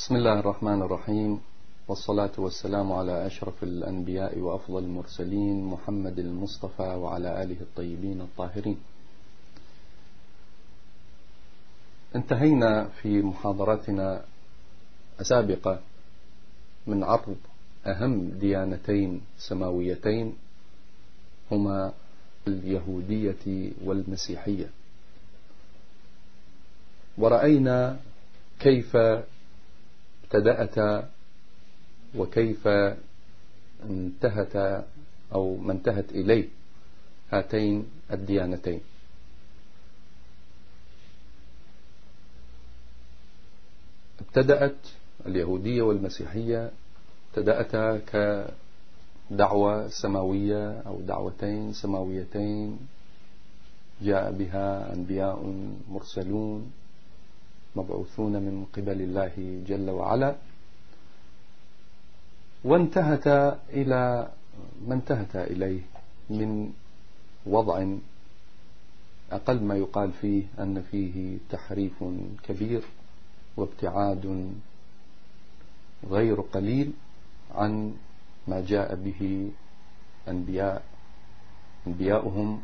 بسم الله الرحمن الرحيم والصلاة والسلام على أشرف الأنبياء وأفضل المرسلين محمد المصطفى وعلى آله الطيبين الطاهرين. انتهينا في محاضراتنا السابقة من عرض أهم ديانتين سماويتين هما اليهودية والمسيحية. ورأينا كيف ابتدأت وكيف انتهت أو ما انتهت إليه هاتين الديانتين. ابتدأت اليهودية والمسيحية ابتدأتا كدعوة سماوية أو دعوتين سماويتين جاء بها أنبياء مرسلون. مبعوثون من قبل الله جل وعلا. وانتهت إلى ما انتهت إليه من وضع أقل ما يقال فيه أن فيه تحريف كبير وابتعاد غير قليل عن ما جاء به أنبياء أنبياؤهم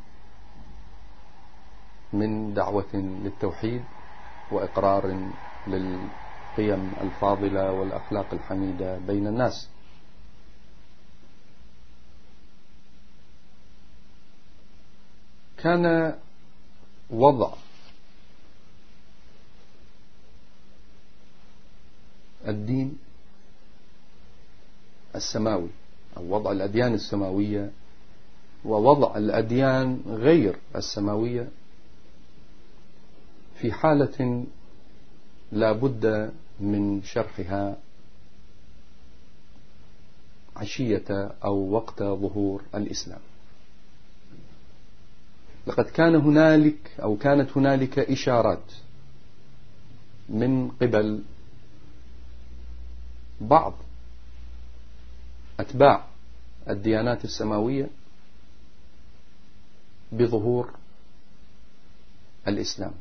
من دعوة للتوحيد. وإقرار للقيم الفاضلة والأخلاق الحميدة بين الناس. كان وضع الدين السماوي أو وضع الأديان السماوية ووضع الأديان غير السماوية في حالة لا بد من شرحها عشية أو وقت ظهور الإسلام. لقد كان هنالك أو كانت هنالك إشارات من قبل بعض أتباع الديانات السماوية بظهور الإسلام.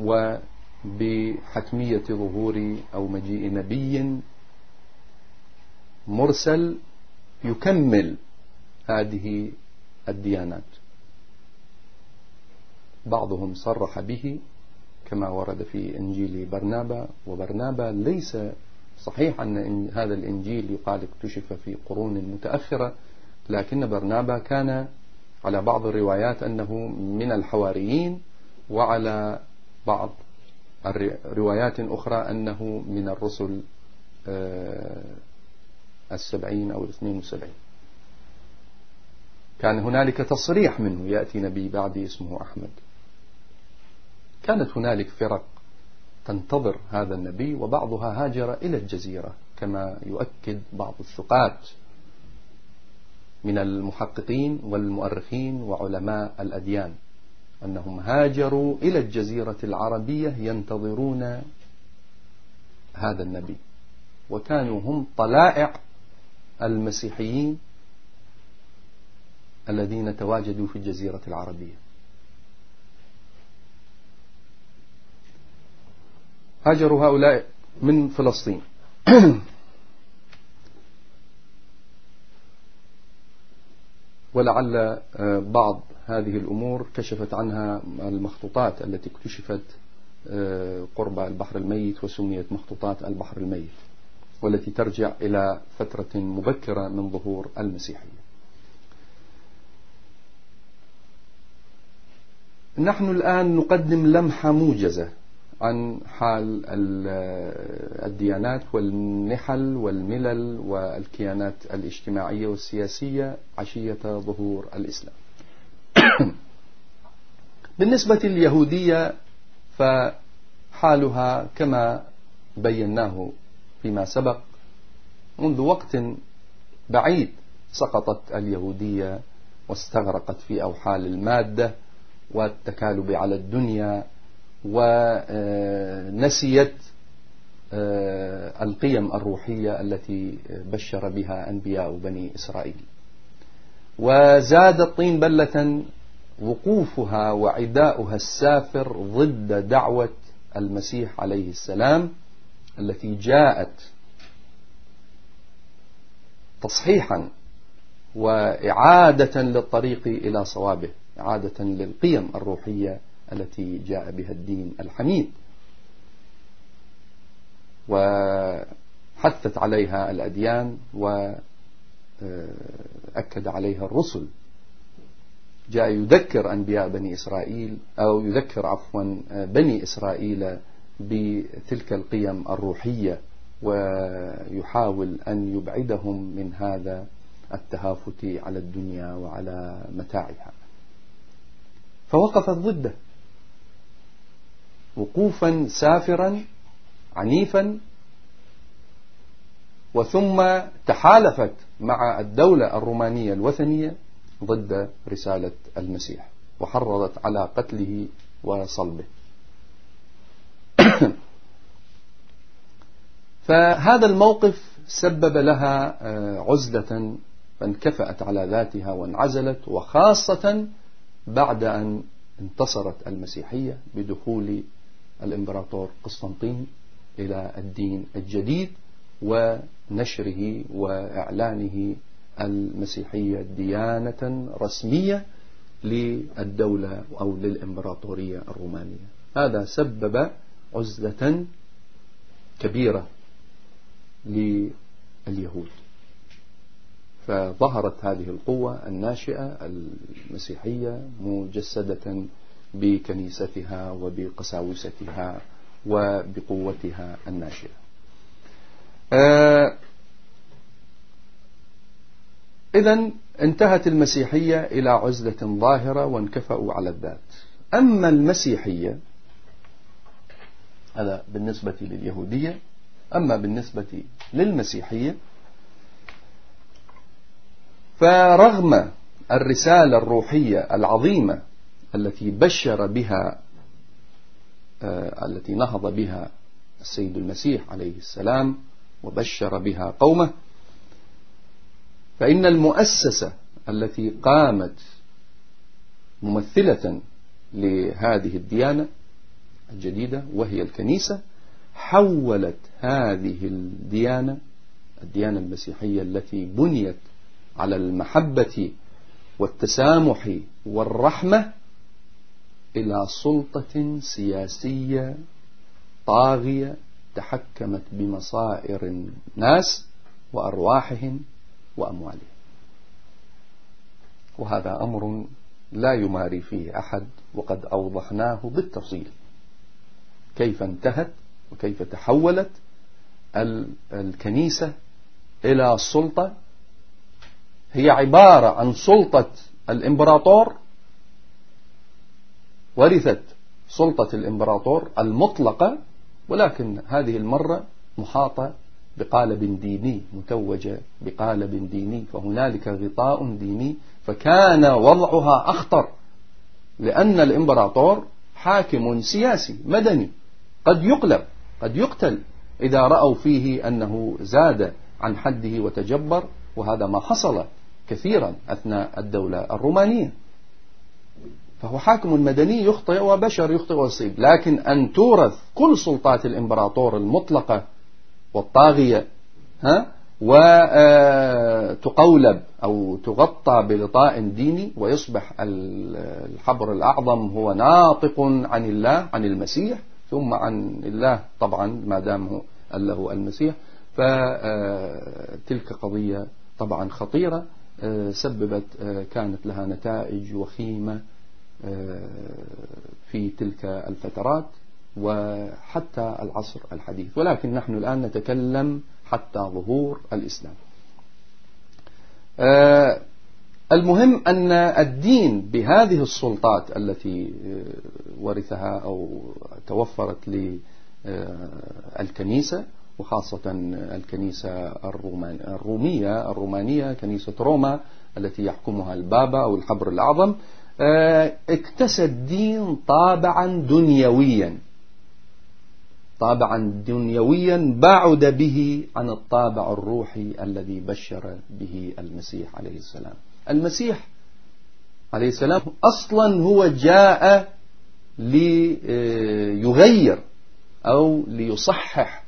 وبحتمية ظهور أو مجيء نبي مرسل يكمل هذه الديانات. بعضهم صرح به كما ورد في إنجيل برنابا وبرنابا ليس صحيح أن هذا الإنجيل يقال اكتشف في قرون متأخرة لكن برنابا كان على بعض الروايات أنه من الحواريين وعلى بعض روايات أخرى أنه من الرسل آه، السبعين أو الاثنين وسبعين. كان هنالك تصريح منه يأتي نبي بعدي اسمه أحمد. كانت هنالك فرق تنتظر هذا النبي وبعضها هاجر إلى الجزيرة كما يؤكد بعض الثقات من المحققين والمؤرخين وعلماء الأديان. أنهم هاجروا إلى الجزيرة العربية ينتظرون هذا النبي. وكانوا هم طلائع المسيحيين الذين تواجدوا في الجزيرة العربية. هاجروا هؤلاء من فلسطين. ولعل آه، بعض هذه الأمور كشفت عنها المخطوطات التي اكتشفت آه، قرب البحر الميت وسميت مخطوطات البحر الميت والتي ترجع إلى فترة مبكرة من ظهور المسيحية. نحن الآن نقدم لمحة موجزة عن حال الديانات والنحل والملل والكيانات الاجتماعية والسياسية عشية ظهور الإسلام. بالنسبة لليهودية فحالها كما بيناه فيما سبق منذ وقت بعيد سقطت اليهودية واستغرقت في أوحال المادة والتكالب على الدنيا ونسيت آه، القيم الروحية التي بشر بها أنبياء بني إسرائيل. وزاد الطين بلة وقوفها وعداؤها السافر ضد دعوة المسيح عليه السلام التي جاءت تصحيحا وإعادة للطريق إلى صوابه إعادة للقيم الروحية التي جاء بها الدين الحميد. وحثت عليها الأديان وأكد عليها الرسل. جاء يذكر أنبياء بني إسرائيل أو يذكر عفوا بني إسرائيل بتلك القيم الروحية ويحاول أن يبعدهم من هذا التهافت على الدنيا وعلى متاعها. فوقفت ضده. وقوفا سافرا عنيفا وثم تحالفت. مع الدولة الرومانية الوثنية ضد رسالة المسيح وحرضت على قتله وصلبه. فهذا الموقف سبب لها آه، عزلة فانكفأت على ذاتها وانعزلت وخاصة بعد أن انتصرت المسيحية بدخول الإمبراطور قسطنطين إلى الدين الجديد ونشره وإعلانه المسيحية ديانة رسمية للدولة أو للإمبراطورية الرومانية. هذا سبب عزلة كبيرة لليهود. فظهرت هذه القوة الناشئة المسيحية مجسدة بكنيستها وبقساوستها وبقوتها الناشئة. آه إذا انتهت المسيحية إلى عزلة ظاهرة وانكفأوا على الذات. أما المسيحية هذا بالنسبة لليهودية أما بالنسبة للمسيحية فرغم الرسالة الروحية العظيمة التي بشر بها آه، التي نهض بها السيد المسيح عليه السلام وبشر بها قومه فإن المؤسسة التي قامت ممثلة لهذه الديانة الجديدة وهي الكنيسة حولت هذه الديانة الديانة المسيحية التي بنيت على المحبة والتسامح والرحمة إلى سلطة سياسية طاغية تحكمت بمصائر الناس وأرواحهم وأموالهم. وهذا أمر لا يماري فيه أحد وقد أوضحناه بالتفصيل. كيف انتهت وكيف تحولت الكنيسة إلى السلطة هي عبارة عن سلطة الإمبراطور ورثت سلطة الإمبراطور المطلقة ولكن هذه المرة محاطة بقالب ديني متوجة بقالب ديني فهنالك غطاء ديني فكان وضعها أخطر لأن الإمبراطور حاكم سياسي مدني قد يقلب قد يقتل إذا رأوا فيه أنه زاد عن حده وتجبر وهذا ما حصل كثيرا أثناء الدولة الرومانية. فهو حاكم مدني يخطئ وبشر يخطئ ويصيب. لكن أن تورث كل سلطات الإمبراطور المطلقة والطاغية ها وتقولب أو تغطى بغطاء ديني ويصبح الحبر الأعظم هو ناطق عن الله عن المسيح ثم عن الله طبعا ما دام له المسيح. فتلك قضية طبعا خطيرة آه، سببت آه، كانت لها نتائج وخيمة آه، في تلك الفترات وحتى العصر الحديث. ولكن نحن الآن نتكلم حتى ظهور الإسلام. المهم أن الدين بهذه السلطات التي ورثها أو توفرت للكنيسة وخاصة الكنيسة الرومية الرومانية كنيسة روما التي يحكمها البابا أو الحبر الأعظم آه، اكتسى الدين طابعا دنيويا. طابعا دنيويا بعد به عن الطابع الروحي الذي بشر به المسيح عليه السلام. المسيح عليه السلام أصلا هو جاء ليغير أو ليصحح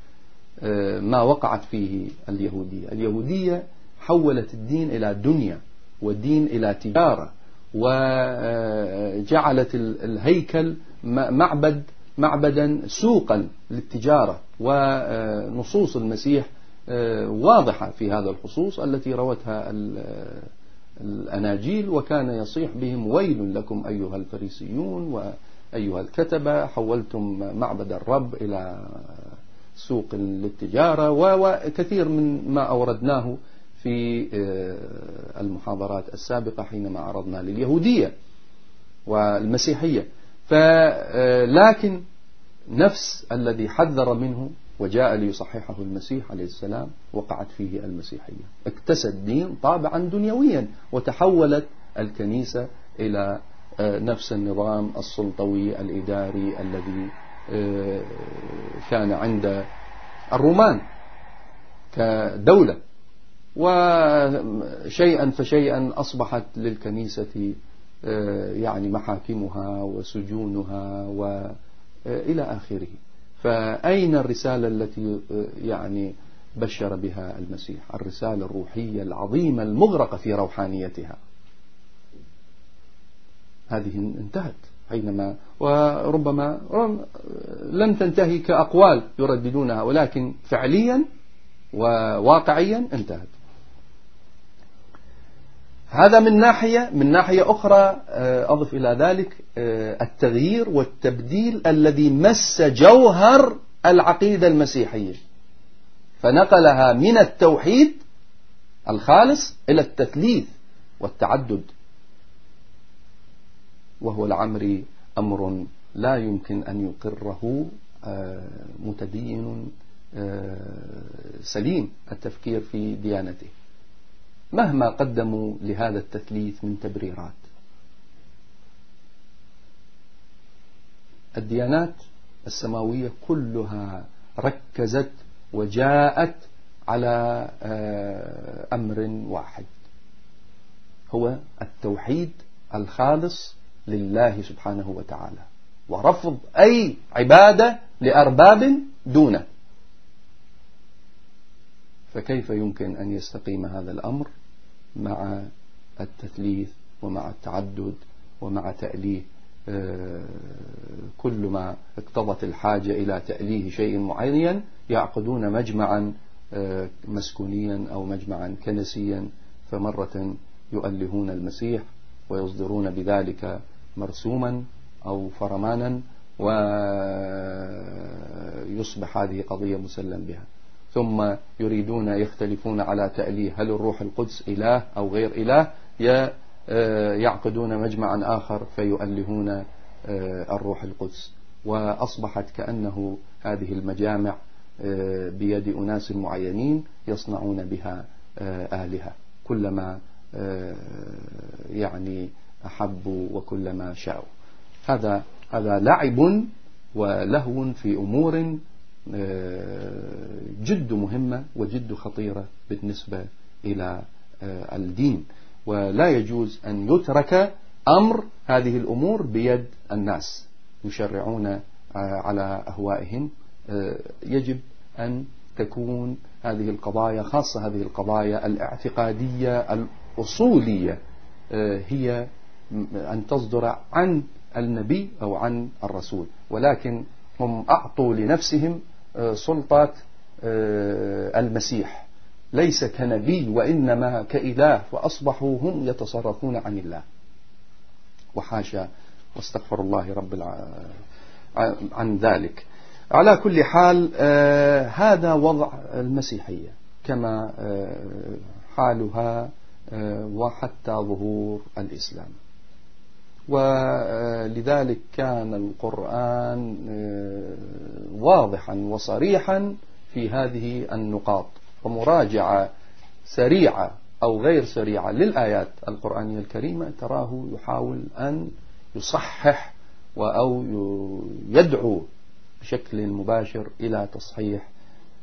ما وقعت فيه اليهودية. اليهودية حولت الدين إلى دنيا والدين إلى تجارة. وجعلت الهيكل معبد معبدا سوقا للتجارة ونصوص المسيح واضحة في هذا الخصوص التي روتها الأناجيل وكان يصيح بهم ويل لكم أيها الفريسيون وأيها الكتبة حولتم معبد الرب إلى سوق للتجارة وكثير من ما أوردناه في آه، المحاضرات السابقة حينما عرضنا لليهودية والمسيحية. آه، نفس الذي حذر منه وجاء ليصححه المسيح عليه السلام وقعت فيه المسيحية. اكتسى الدين طابعا دنيويا وتحولت الكنيسة إلى آه، نفس النظام السلطوي الإداري الذي كان عند الرومان كدولة. وشيئا فشيئا أصبحت للكنيسة آه، يعني محاكمها وسجونها وإلى آه، آخره. فأين الرسالة التي آه، يعني بشر بها المسيح؟ الرسالة الروحية العظيمة المغرقة في روحانيتها. هذه انتهت حينما وربما لم تنتهي كأقوال يرددونها ولكن فعليا وواقعيا انتهت. هذا من ناحية من ناحية أخرى آه، أضف إلى ذلك آه، التغيير والتبديل الذي مس جوهر العقيدة المسيحية. فنقلها من التوحيد الخالص إلى التثليث والتعدد. وهو العمر أمر لا يمكن أن يقره آه، متدين سليم التفكير في ديانته. مهما قدموا لهذا التثليث من تبريرات. الديانات السماوية كلها ركزت وجاءت على آه، أمر واحد. هو التوحيد الخالص لله سبحانه وتعالى ورفض أي عبادة لأرباب دونه. فكيف يمكن أن يستقيم هذا الأمر؟ مع التثليث ومع التعدد ومع تأليه آه، كل ما اقتضت الحاجة إلى تأليه شيء معين يعقدون مجمعا آه، مسكونيا أو مجمعا كنسيا فمرة يؤلهون المسيح ويصدرون بذلك مرسوما أو فرمانا ويصبح هذه قضية مسلم بها. ثم يريدون يختلفون على تأليه. هل الروح القدس إله أو غير إله؟ آه، يعقدون مجمعا آخر فيؤلهون آه، الروح القدس. وأصبحت كأنه هذه المجامع آه، بيد أناس معينين يصنعون بها آلهة. كلما يعني أحبوا وكلما شاءوا. هذا هذا لعب ولهو في أمور جد مهمة وجد خطيرة بالنسبة إلى آه، الدين. ولا يجوز أن يترك أمر هذه الأمور بيد الناس يشرعون آه، على أهوائهم. يجب أن تكون هذه القضايا خاصة هذه القضايا الاعتقادية الأصولية هي أن تصدر عن النبي أو عن الرسول. ولكن هم أعطوا لنفسهم سلطة آه، المسيح. ليس كنبي وإنما كإله فأصبحوا هم يتصرفون عن الله. وحاشا واستغفر الله رب الع... عن ذلك. على كل حال آه هذا وضع المسيحية كما آه حالها آه وحتى ظهور الإسلام. ولذلك كان القرآن آه، واضحا وصريحا في هذه النقاط ومراجعة سريعة أو غير سريعة للآيات القرآنية الكريمة تراه يحاول أن يصحح أو يدعو بشكل مباشر إلى تصحيح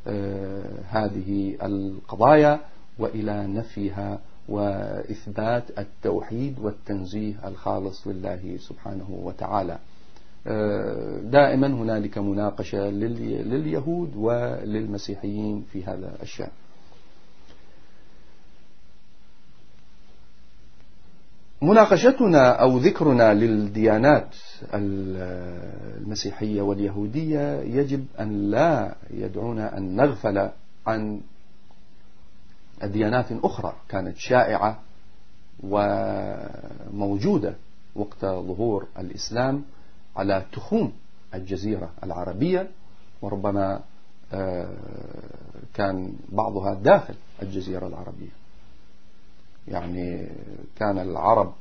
آه، هذه القضايا وإلى نفيها وإثبات التوحيد والتنزيه الخالص لله سبحانه وتعالى. دائما هنالك مناقشة لليهود وللمسيحيين في هذا الشأن. مناقشتنا أو ذكرنا للديانات المسيحية واليهودية يجب أن لا يدعونا أن نغفل عن ديانات أخرى كانت شائعة وموجودة وقت ظهور الإسلام على تخوم الجزيرة العربية وربما آه، كان بعضها داخل الجزيرة العربية. يعني كان العرب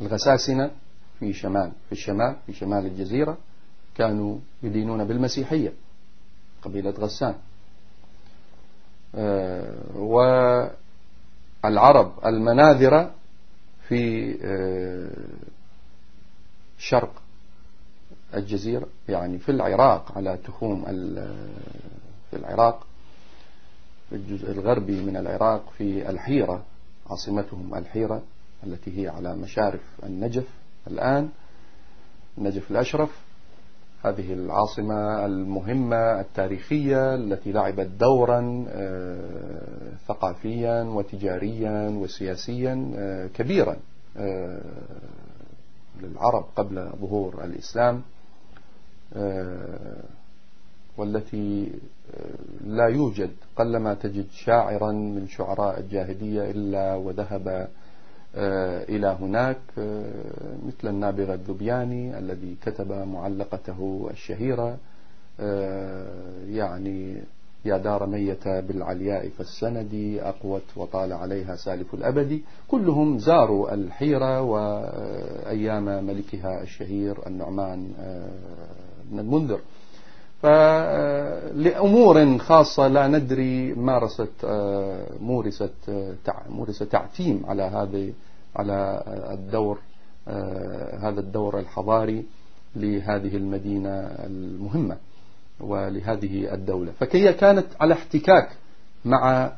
الغساسنة في شمال في الشمال في شمال الجزيرة كانوا يدينون بالمسيحية قبيلة غسان. والعرب المناذرة في آه، شرق الجزيرة يعني في العراق على تخوم في العراق في الجزء الغربي من العراق في الحيرة عاصمتهم الحيرة التي هي على مشارف النجف الآن النجف الأشرف. هذه العاصمة المهمة التاريخية التي لعبت دورا آه، ثقافيا وتجاريا وسياسيا آه، كبيرا آه، للعرب قبل ظهور الإسلام والتي لا يوجد قلما تجد شاعرا من شعراء الجاهلية إلا وذهب إلى هناك آه، مثل النابغة الذبياني الذي كتب معلقته الشهيرة آه، يعني يا دار ميتة بالعلياء فالسندي أقوت وطال عليها سالف الأبد. كلهم زاروا الحيرة وأيام ملكها الشهير النعمان بن المنذر. فلأمور خاصة لا ندري مارست آه، مورست آه، مورس تعتيم على هذا على الدور آه، هذا الدور الحضاري لهذه المدينة المهمة ولهذه الدولة. فهي كانت على احتكاك مع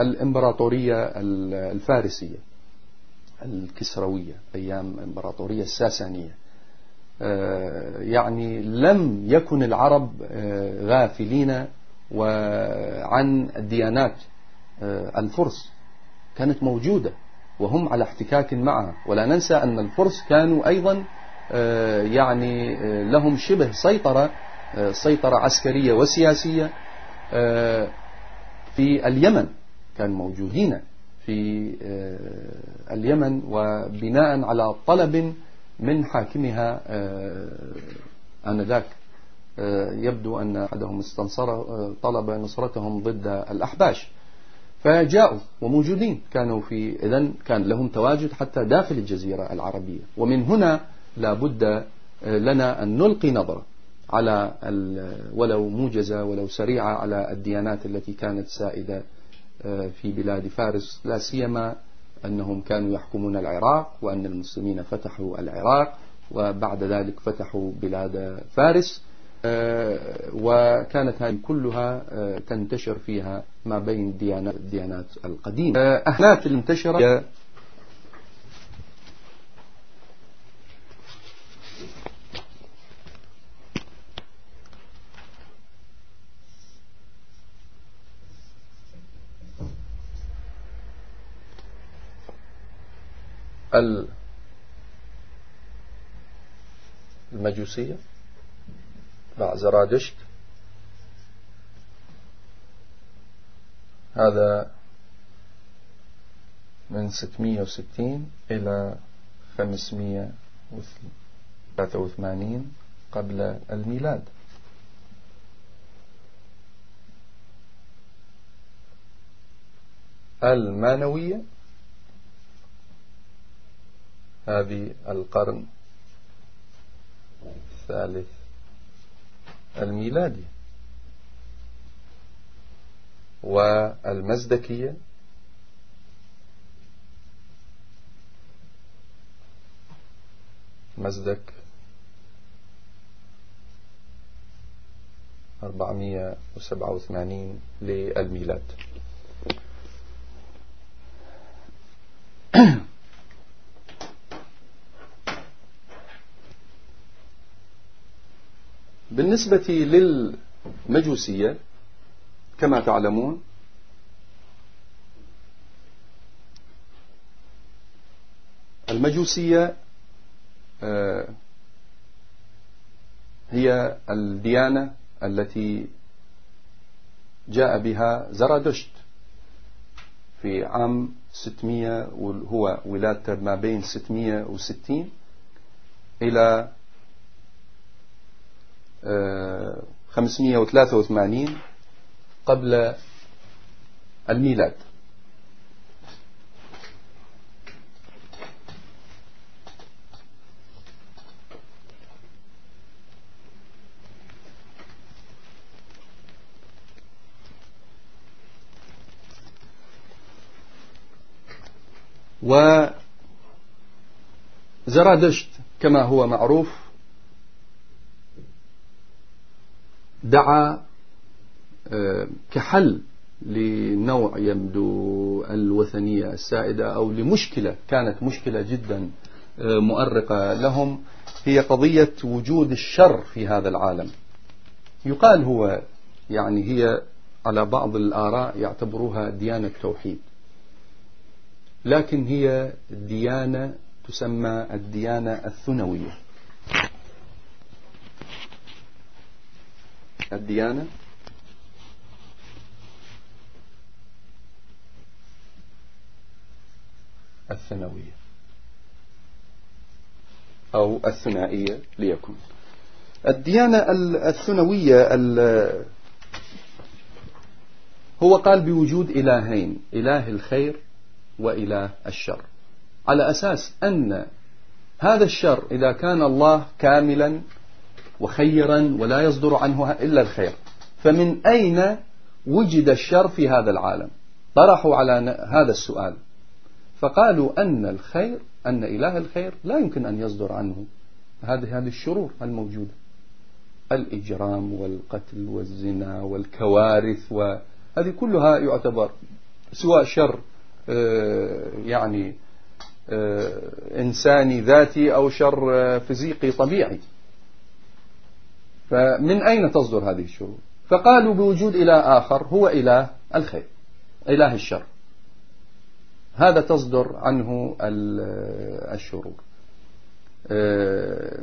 الإمبراطورية الفارسية الكسروية أيام الإمبراطورية الساسانية. يعني لم يكن العرب آه، غافلين وعن الديانات آه، الفرس كانت موجودة وهم على احتكاك معها. ولا ننسى أن الفرس كانوا أيضا آه، يعني لهم شبه سيطرة سيطرة عسكرية وسياسية في اليمن. كانوا موجودين في اليمن وبناء على طلب من حاكمها آه، آنذاك آه، يبدو أن أحدهم استنصر آه، طلب نصرتهم ضد الأحباش. فجاءوا وموجودين كانوا في إذن كان لهم تواجد حتى داخل الجزيرة العربية. ومن هنا لابد لنا أن نلقي نظرة على ولو موجزة ولو سريعة على الديانات التي كانت سائدة في بلاد فارس لا سيما أنهم كانوا يحكمون العراق وأن المسلمين فتحوا العراق وبعد ذلك فتحوا بلاد فارس. آه، وكانت هذه كلها آه، تنتشر فيها ما بين الديانات القديمة آه، أهنات المجوسية مع زرادشت. هذا من 660 إلى 583 قبل الميلاد. المانوية هذه القرن الثالث الميلادي. والمزدكية مزدك أربعمية وسبعة وثمانين للميلاد. بالنسبة للمجوسية كما تعلمون المجوسية آه، هي الديانة التي جاء بها زرادشت في عام 600 هو ولادته ما بين 660 إلى 583 آه، قبل الميلاد. وزرادشت كما هو معروف دعا آه، كحل لنوع يبدو الوثنية السائدة أو لمشكلة كانت مشكلة جدا آه، مؤرقة لهم. هي قضية وجود الشر في هذا العالم. يقال هو يعني هي على بعض الآراء يعتبروها ديانة توحيد. لكن هي ديانة تسمى الديانة الثنوية. الديانة. الثانوية. أو الثنائية ليكن. الديانة الثنوية هو قال بوجود إلهين إله الخير وإله الشر. على أساس أن هذا الشر إذا كان الله كاملا وخيرا ولا يصدر عنه إلا الخير. فمن أين وجد الشر في هذا العالم؟ طرحوا على هذا السؤال. فقالوا أن الخير أن إله الخير لا يمكن أن يصدر عنه. هذه هذه الشرور الموجودة. الإجرام والقتل والزنا والكوارث وهذه كلها يعتبر سواء شر آه، يعني آه، إنساني ذاتي أو شر آه، فيزيقي طبيعي. فمن أين تصدر هذه الشرور فقالوا بوجود إله آخر هو إله الخير إله الشر. هذا تصدر عنه الشرور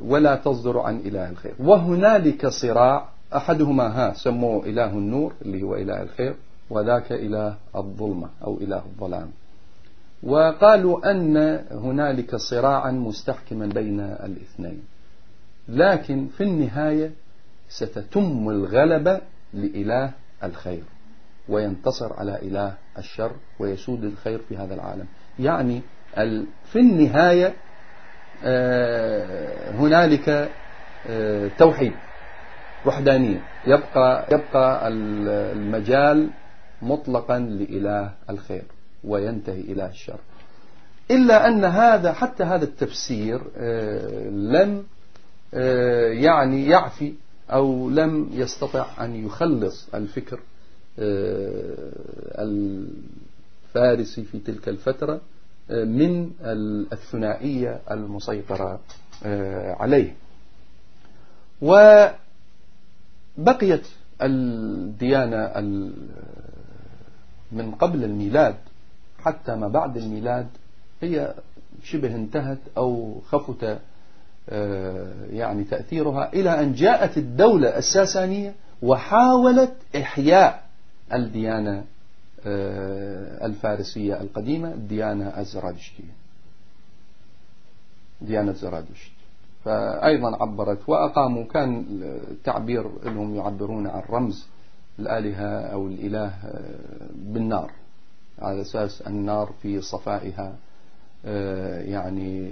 ولا تصدر عن إله الخير. وهنالك صراع أحدهما ها سموه إله النور اللي هو إله الخير وذاك إله الظلمة أو إله الظلام. وقالوا أن هنالك صراعا مستحكما بين الاثنين. لكن في النهاية ستتم الغلبة لإله الخير وينتصر على إله الشر ويسود الخير في هذا العالم. يعني في النهاية آه، هنالك آه، توحيد وحدانية. يبقى يبقى المجال مطلقا لإله الخير وينتهي إلى الشر. إلا أن هذا حتى هذا التفسير آه، لم يعني يعفي أو لم يستطع أن يخلص الفكر آه، الفارسي في تلك الفترة من الثنائية المسيطرة عليه. وبقيت الديانة من قبل الميلاد حتى ما بعد الميلاد هي شبه انتهت أو خفت آه، يعني تأثيرها إلى أن جاءت الدولة الساسانية وحاولت إحياء الديانة آه، الفارسية القديمة الديانة الزرادشتية. ديانة زرادشت. فأيضا عبرت وأقاموا كان تعبير لهم يعبرون عن رمز الآلهة أو الإله آه، بالنار على أساس النار في صفائها آه، يعني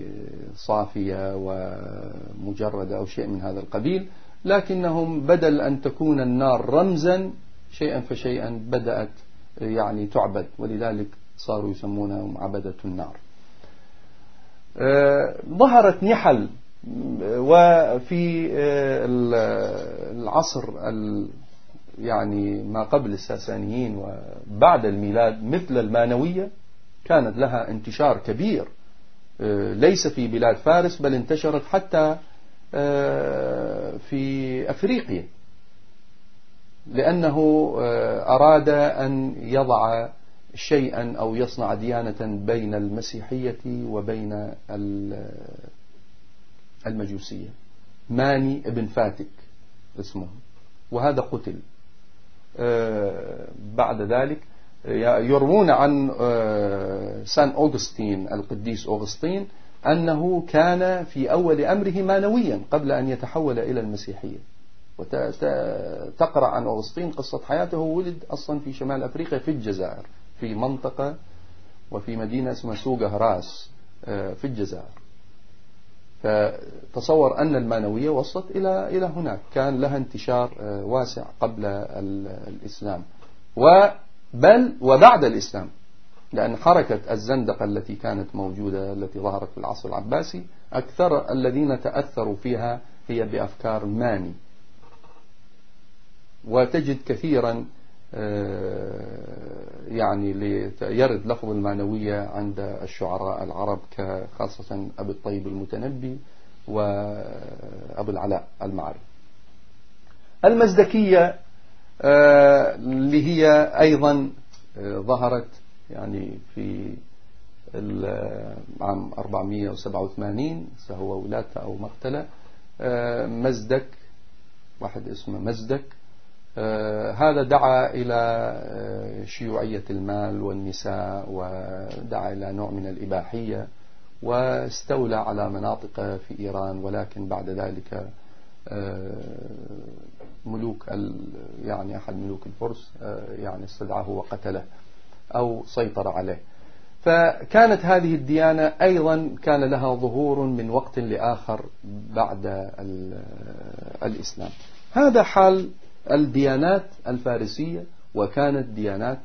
صافية ومجردة أو شيء من هذا القبيل لكنهم بدل أن تكون النار رمزا شيئا فشيئا بدأت يعني تعبد ولذلك صاروا يسمونهم عبدة النار. آه، ظهرت نحل وفي العصر يعني ما قبل الساسانيين وبعد الميلاد مثل المانوية كانت لها انتشار كبير آه، ليس في بلاد فارس بل انتشرت حتى في أفريقيا. لأنه أراد أن يضع شيئا أو يصنع ديانة بين المسيحية وبين المجوسية. ماني ابن فاتك اسمه. وهذا قتل. بعد ذلك يروون عن آه، سان أوغسطين القديس أوغسطين أنه كان في أول أمره مانويا قبل أن يتحول إلى المسيحية. وتقرأ عن أوغسطين قصة حياته ولد أصلا في شمال أفريقيا في الجزائر في منطقة وفي مدينة اسمها سوق راس آه، في الجزائر. فتصور أن المانوية وصلت إلى إلى هناك. كان لها انتشار آه، واسع قبل الإسلام. و بل وبعد الإسلام لأن حركة الزندقة التي كانت موجودة التي ظهرت في العصر العباسي أكثر الذين تأثروا فيها هي بأفكار ماني. وتجد كثيرا آه، يعني يرد لفظ المانوية عند الشعراء العرب خاصة أبي الطيب المتنبي وأبو العلاء المعري. المزدكية اللي هي أيضا آه، ظهرت يعني في عام 487 سهو ولادته أو مقتلة. آه، مزدك واحد اسمه مزدك. هذا دعا إلى شيوعية المال والنساء ودعا إلى نوع من الإباحية واستولى على مناطق في إيران ولكن بعد ذلك ملوك يعني أحد ملوك الفرس آه، يعني استدعاه وقتله أو سيطر عليه. فكانت هذه الديانة أيضا كان لها ظهور من وقت لآخر بعد الإسلام. هذا حال الديانات الفارسية وكانت ديانات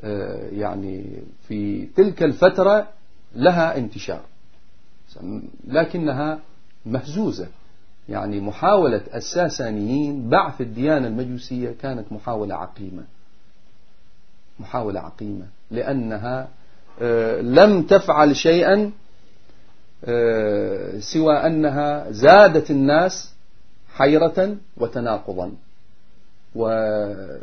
آه، يعني في تلك الفترة لها انتشار لكنها مهزوزة. يعني محاولة الساسانيين بعث الديانة المجوسية كانت محاولة عقيمة. محاولة عقيمة. لأنها آه، لم تفعل شيئا آه، سوى أنها زادت الناس حيرة وتناقضا. ولأنهم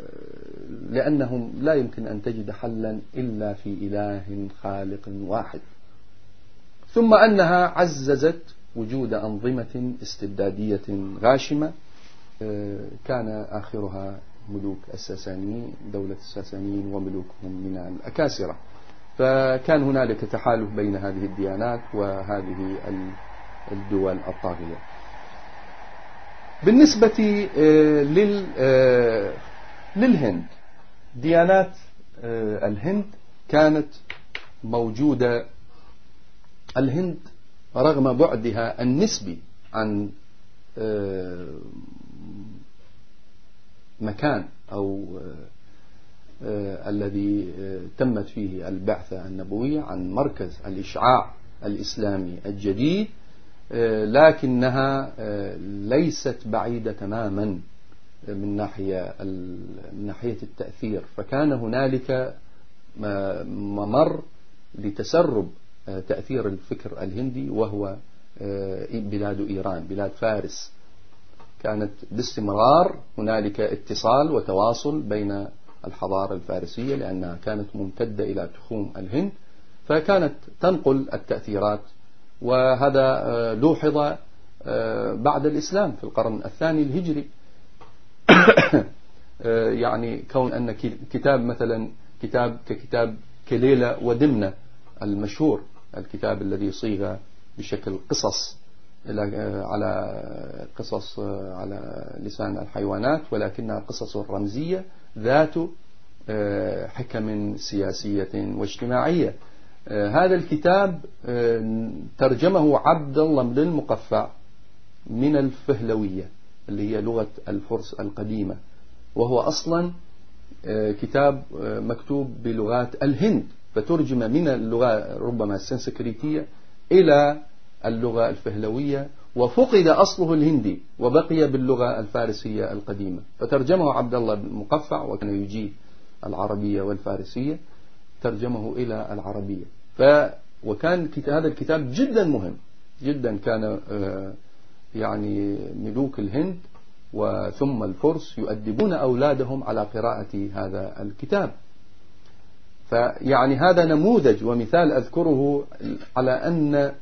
لا يمكن أن تجد حلا إلا في إله خالق واحد. ثم أنها عززت وجود أنظمة استبدادية غاشمة آه، كان آخرها ملوك الساسانيين دولة الساسانيين وملوكهم من الأكاسرة. فكان هنالك تحالف بين هذه الديانات وهذه الدول الطاغية. بالنسبة آه، آه، للهند ديانات الهند كانت موجودة. الهند رغم بعدها النسبي عن آه، مكان أو آه، آه، الذي تمت فيه البعثة النبوية عن مركز الإشعاع الإسلامي الجديد لكنها ليست بعيدة تماما من ناحية من ناحية التأثير. فكان هنالك ممر لتسرب تأثير الفكر الهندي وهو آه، بلاد إيران بلاد فارس. كانت باستمرار هنالك اتصال وتواصل بين الحضارة الفارسية لأنها كانت ممتدة إلى تخوم الهند فكانت تنقل التأثيرات. وهذا آه، لوحظ آه، بعد الإسلام في القرن الثاني الهجري. يعني كون أن كتاب مثلا كتاب ككتاب كليلة ودمنة المشهور الكتاب الذي صيغ بشكل قصص على قصص على لسان الحيوانات ولكنها قصص رمزية ذات آه، حكم سياسية واجتماعية. آه، هذا الكتاب آه، ترجمه عبد الله بن المقفع من الفهلوية اللي هي لغة الفرس القديمة. وهو أصلا كتاب مكتوب بلغات الهند. فترجم من اللغة ربما السنسكريتية إلى اللغة الفهلوية وفقد أصله الهندي وبقي باللغة الفارسية القديمة. فترجمه عبد الله بن مقفع وكان يجيد العربية والفارسية ترجمه إلى العربية. ف وكان هذا الكتاب جدا مهم. جدا كان آه، يعني ملوك الهند وثم الفرس يؤدبون أولادهم على قراءة هذا الكتاب. فيعني هذا نموذج ومثال أذكره على أن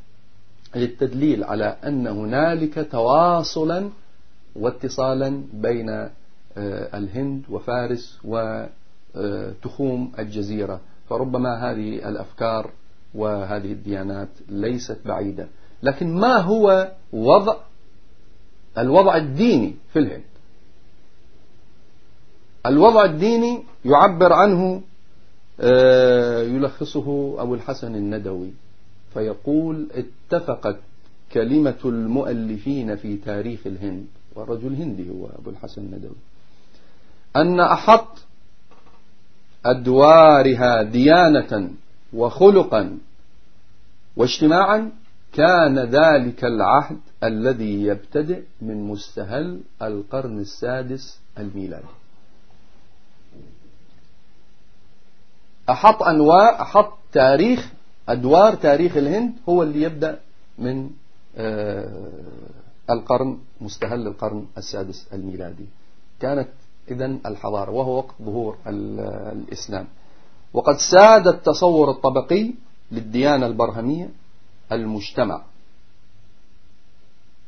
للتدليل على أن هنالك تواصلا واتصالا بين آه، الهند وفارس وتخوم الجزيرة. فربما هذه الأفكار وهذه الديانات ليست بعيدة. لكن ما هو وضع الوضع الديني في الهند؟ الوضع الديني يعبر عنه يلخصه أبو الحسن الندوي فيقول اتفقت كلمة المؤلفين في تاريخ الهند والرجل هندي هو أبو الحسن الندوي أن أحط أدوارها ديانة وخلقا واجتماعا كان ذلك العهد الذي يبتدئ من مستهل القرن السادس الميلادي. أحط أنواع أحط تاريخ أدوار تاريخ الهند هو اللي يبدأ من آه، القرن مستهل القرن السادس الميلادي. كانت إذن الحضارة وهو وقت ظهور الإسلام. وقد ساد التصور الطبقي للديانة البرهمية المجتمع.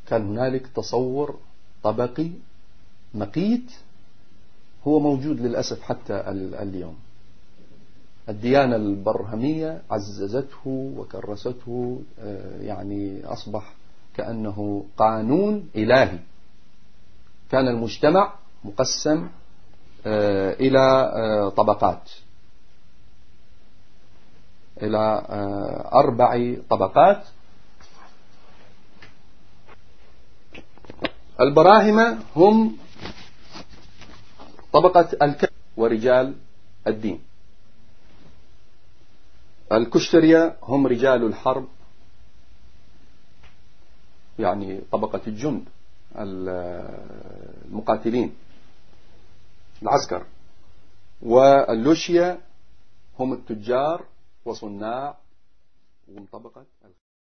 كان هنالك تصور طبقي مقيت هو موجود للأسف حتى اليوم. الديانة البرهمية عززته وكرسته آه، يعني أصبح كأنه قانون إلهي. كان المجتمع مقسم آه، إلى آه، طبقات. إلى أربع طبقات. البراهمة هم طبقة الكذب ورجال الدين. الكشترية هم رجال الحرب يعني طبقة الجند المقاتلين العسكر. واللوشيا هم التجار وصناع ومن طبقة